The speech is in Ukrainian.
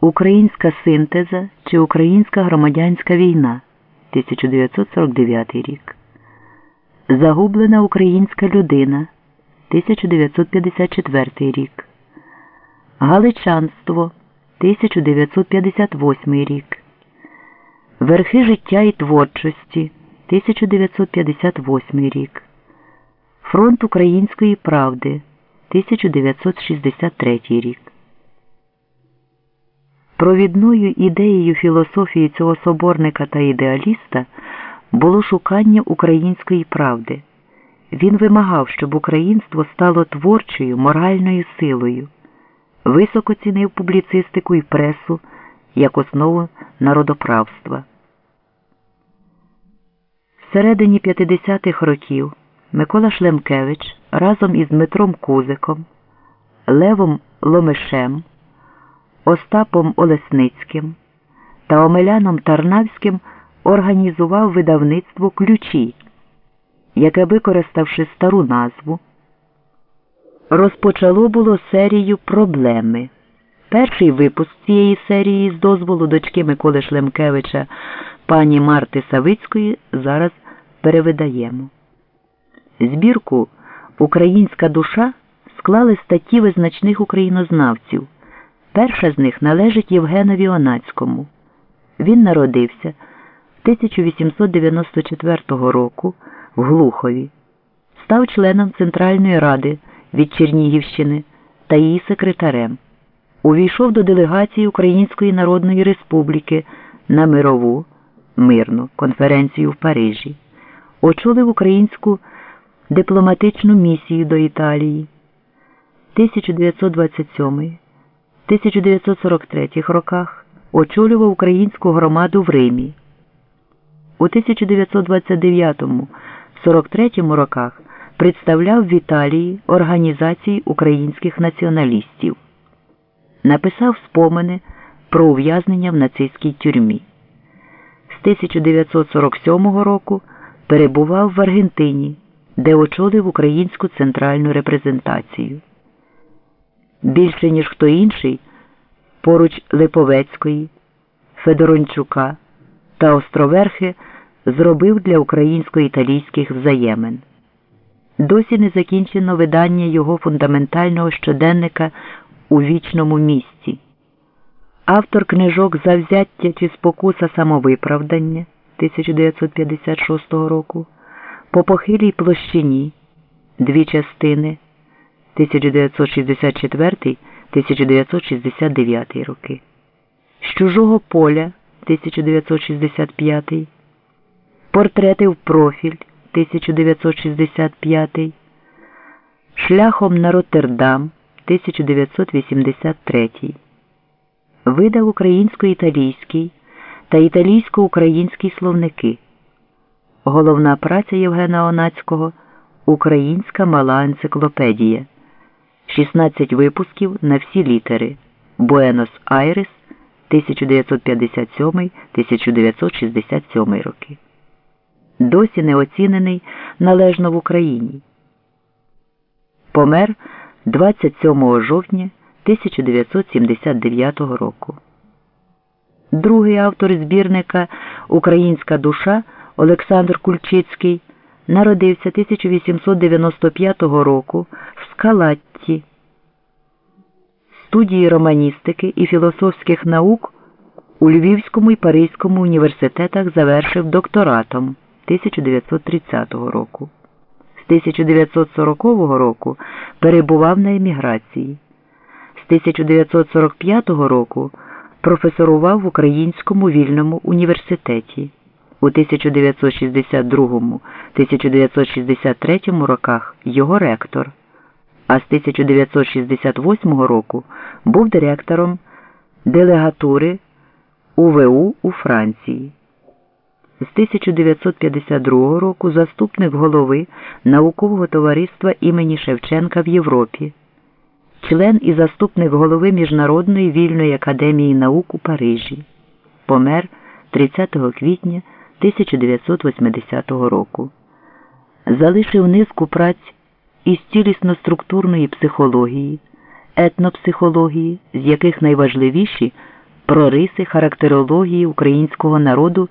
Українська синтеза чи Українська громадянська війна 1949 рік. Загублена українська людина 1954 рік. Галичанство 1958 рік. Верхи життя і творчості 1958 рік. Фронт Української правди 1963 рік. Провідною ідеєю філософії цього соборника та ідеаліста було шукання української правди. Він вимагав, щоб українство стало творчою моральною силою, високо цінив публіцистику і пресу як основу народоправства. Всередині 50-х років Микола Шлемкевич разом із Дмитром Кузиком, Левом Ломишем, Остапом Олесницьким та Омеляном Тарнавським організував видавництво ключі, яке, використавши стару назву, розпочало було серію проблеми. Перший випуск цієї серії з дозволу дочки Миколи Шлемкевича пані Марти Савицької зараз перевидаємо. Збірку Українська душа склали статті визначних українознавців. Перша з них належить Євгенові Онацькому. Він народився 1894 року в Глухові, став членом Центральної ради від Чернігівщини та її секретарем. Увійшов до делегації Української Народної Республіки на мирову мирну конференцію в Парижі, очолив українську дипломатичну місію до Італії 1927-1943 роках очолював українську громаду в Римі. У 1929-43 роках представляв в Італії організації українських націоналістів. Написав спомини про ув'язнення в нацистській тюрмі. З 1947 року перебував в Аргентині, де очолив українську центральну репрезентацію. Більше ніж хто інший, поруч Липовецької, Федорончука та Островерхи зробив для українсько-італійських взаємин. Досі не закінчено видання його фундаментального щоденника у вічному місці. Автор книжок Завзяття чи спокуса самовиправдання 1956 року, По похилій площині дві частини 1964-1969 роки, З чужого поля 1965, Портрети в профіль 1965, Шляхом на Роттердам 1983 видав українсько-італійський та італійсько-український словники. Головна праця Євгена Онацького Українська мала енциклопедія. 16 випусків на всі літери. Буенос Айрес 1957-1967 роки. Досі не оцінений належно в Україні. Помер 27 жовтня 1979 року. Другий автор збірника Українська душа Олександр Кульчицький народився 1895 року в Скалатті. Студії романістики і філософських наук у Львівському і Паризькому університетах завершив докторатом 1930 року. З 1940 року перебував на еміграції. З 1945 року професорував в Українському вільному університеті. У 1962-1963 роках його ректор, а з 1968 року був директором делегатури УВУ у Франції. З 1952 року заступник голови наукового товариства імені Шевченка в Європі, член і заступник голови Міжнародної вільної академії наук у Парижі, помер 30 квітня 1980 року. Залишив низку праць із цілісно-структурної психології, етнопсихології, з яких найважливіші про риси характерології українського народу